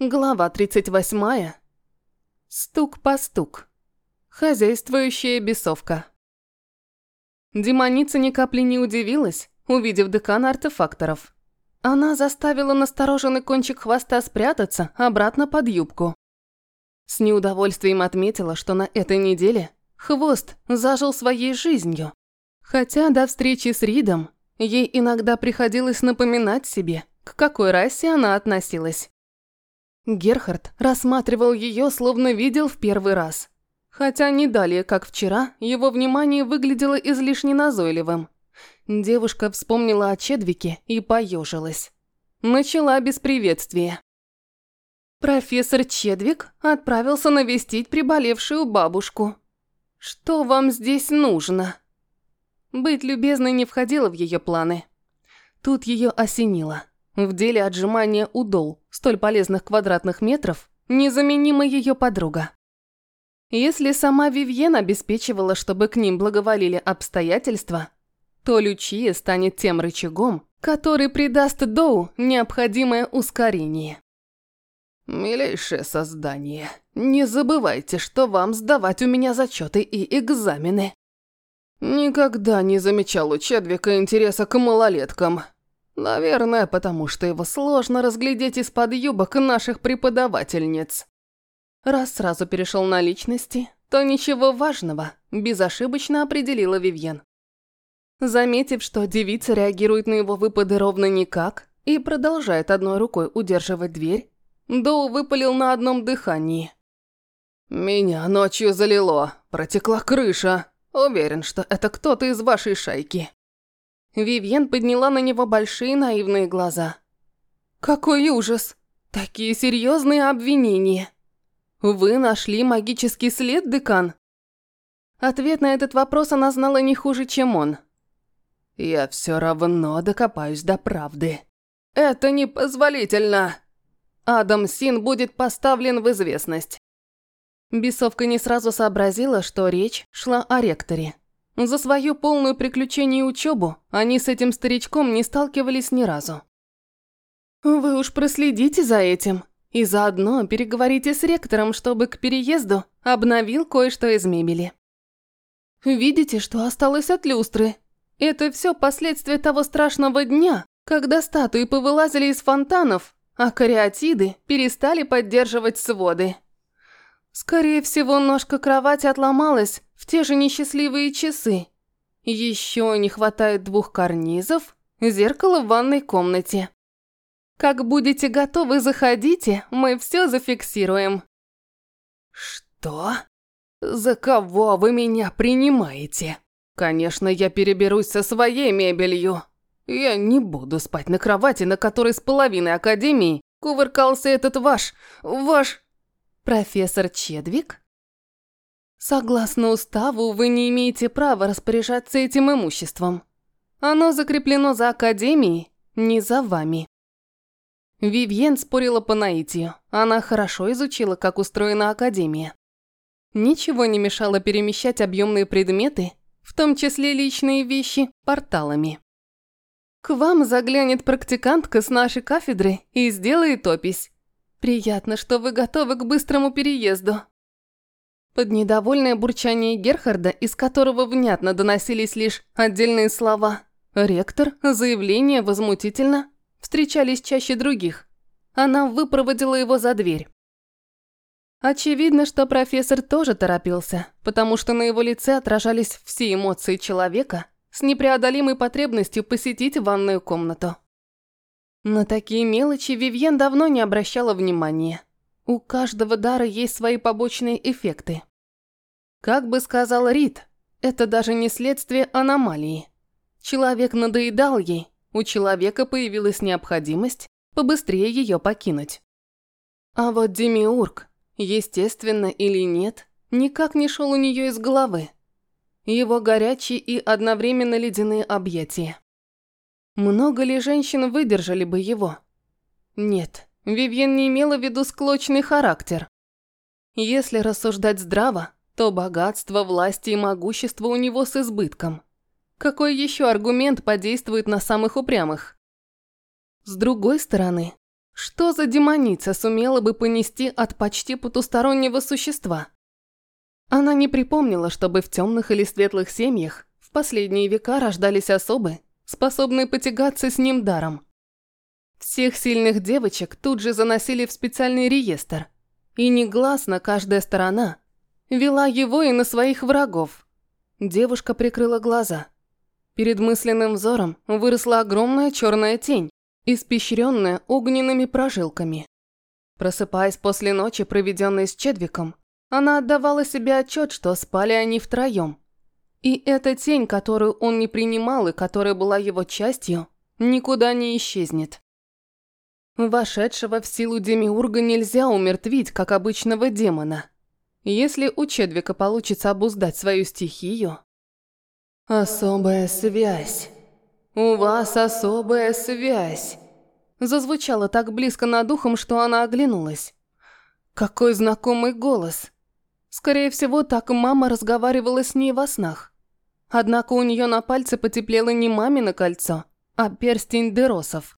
Глава 38. Стук по стук. Хозяйствующая бесовка. Демоница ни капли не удивилась, увидев декана артефакторов. Она заставила настороженный кончик хвоста спрятаться обратно под юбку. С неудовольствием отметила, что на этой неделе хвост зажил своей жизнью. Хотя до встречи с Ридом ей иногда приходилось напоминать себе, к какой расе она относилась. Герхард рассматривал ее, словно видел в первый раз. Хотя не далее, как вчера, его внимание выглядело излишне назойливым. Девушка вспомнила о Чедвике и поежилась. Начала без приветствия. Профессор Чедвик отправился навестить приболевшую бабушку. «Что вам здесь нужно?» Быть любезной не входило в ее планы. Тут ее осенило. В деле отжимания удол, столь полезных квадратных метров, незаменима ее подруга. Если сама Вивьен обеспечивала, чтобы к ним благоволили обстоятельства, то Лючия станет тем рычагом, который придаст Доу необходимое ускорение. «Милейшее создание, не забывайте, что вам сдавать у меня зачеты и экзамены». Никогда не замечал у Чедвика интереса к малолеткам. Наверное, потому что его сложно разглядеть из-под юбок наших преподавательниц. Раз сразу перешел на личности, то ничего важного, безошибочно определила Вивьен. Заметив, что девица реагирует на его выпады ровно никак и продолжает одной рукой удерживать дверь, Доу выпалил на одном дыхании. «Меня ночью залило, протекла крыша. Уверен, что это кто-то из вашей шайки». Вивьен подняла на него большие наивные глаза. «Какой ужас! Такие серьезные обвинения! Вы нашли магический след, декан?» Ответ на этот вопрос она знала не хуже, чем он. «Я все равно докопаюсь до правды. Это непозволительно!» Адам Син будет поставлен в известность. Бесовка не сразу сообразила, что речь шла о ректоре. За свою полную приключений учебу они с этим старичком не сталкивались ни разу. «Вы уж проследите за этим и заодно переговорите с ректором, чтобы к переезду обновил кое-что из мебели. Видите, что осталось от люстры? Это все последствия того страшного дня, когда статуи повылазили из фонтанов, а кариатиды перестали поддерживать своды. Скорее всего, ножка кровати отломалась в те же несчастливые часы. Еще не хватает двух карнизов, зеркало в ванной комнате. Как будете готовы, заходите, мы все зафиксируем. Что? За кого вы меня принимаете? Конечно, я переберусь со своей мебелью. Я не буду спать на кровати, на которой с половиной академии кувыркался этот ваш... ваш... Профессор Чедвик? Согласно уставу, вы не имеете права распоряжаться этим имуществом. Оно закреплено за Академией, не за вами. Вивьен спорила по наитию. Она хорошо изучила, как устроена Академия. Ничего не мешало перемещать объемные предметы, в том числе личные вещи, порталами. К вам заглянет практикантка с нашей кафедры и сделает опись. Приятно, что вы готовы к быстрому переезду. Под недовольное бурчание Герхарда, из которого внятно доносились лишь отдельные слова, ректор, заявление возмутительно, встречались чаще других. Она выпроводила его за дверь. Очевидно, что профессор тоже торопился, потому что на его лице отражались все эмоции человека с непреодолимой потребностью посетить ванную комнату. На такие мелочи Вивьен давно не обращала внимания. У каждого дара есть свои побочные эффекты. Как бы сказал Рид, это даже не следствие аномалии. Человек надоедал ей, у человека появилась необходимость побыстрее ее покинуть. А вот Демиург, естественно или нет, никак не шел у нее из головы. Его горячие и одновременно ледяные объятия. Много ли женщин выдержали бы его? Нет, Вивьен не имела в виду склочный характер. Если рассуждать здраво, то богатство, власти и могущество у него с избытком. Какой еще аргумент подействует на самых упрямых? С другой стороны, Что за демоница сумела бы понести от почти потустороннего существа? Она не припомнила, чтобы в темных или светлых семьях в последние века рождались особы, способные потягаться с ним даром. Всех сильных девочек тут же заносили в специальный реестр, и негласно каждая сторона вела его и на своих врагов. Девушка прикрыла глаза. Перед мысленным взором выросла огромная черная тень, испещренная огненными прожилками. Просыпаясь после ночи, проведенной с Чедвиком, она отдавала себе отчет, что спали они втроем. И эта тень, которую он не принимал и которая была его частью, никуда не исчезнет. Вошедшего в силу Демиурга нельзя умертвить, как обычного демона. Если у Чедвика получится обуздать свою стихию... «Особая связь. У вас особая связь». Зазвучало так близко над ухом, что она оглянулась. Какой знакомый голос. Скорее всего, так мама разговаривала с ней во снах. Однако у нее на пальце потеплело не мамино кольцо, а перстень Деросов.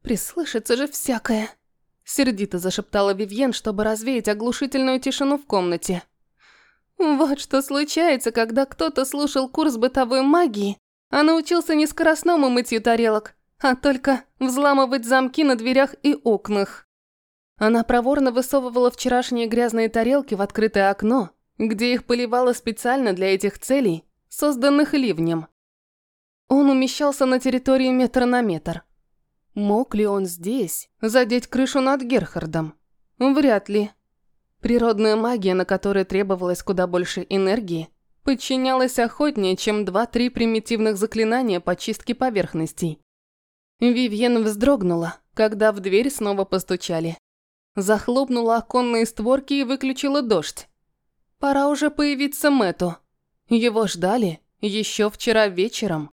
«Прислышится же всякое!» Сердито зашептала Вивьен, чтобы развеять оглушительную тишину в комнате. «Вот что случается, когда кто-то слушал курс бытовой магии, а научился не скоростному мытью тарелок, а только взламывать замки на дверях и окнах». Она проворно высовывала вчерашние грязные тарелки в открытое окно, где их поливала специально для этих целей, созданных ливнем. Он умещался на территории метр на метр. Мог ли он здесь задеть крышу над Герхардом? Вряд ли. Природная магия, на которой требовалось куда больше энергии, подчинялась охотнее, чем два-три примитивных заклинания по чистке поверхностей. Вивьен вздрогнула, когда в дверь снова постучали. Захлопнула оконные створки и выключила дождь. Пора уже появиться Мэту. Его ждали еще вчера вечером.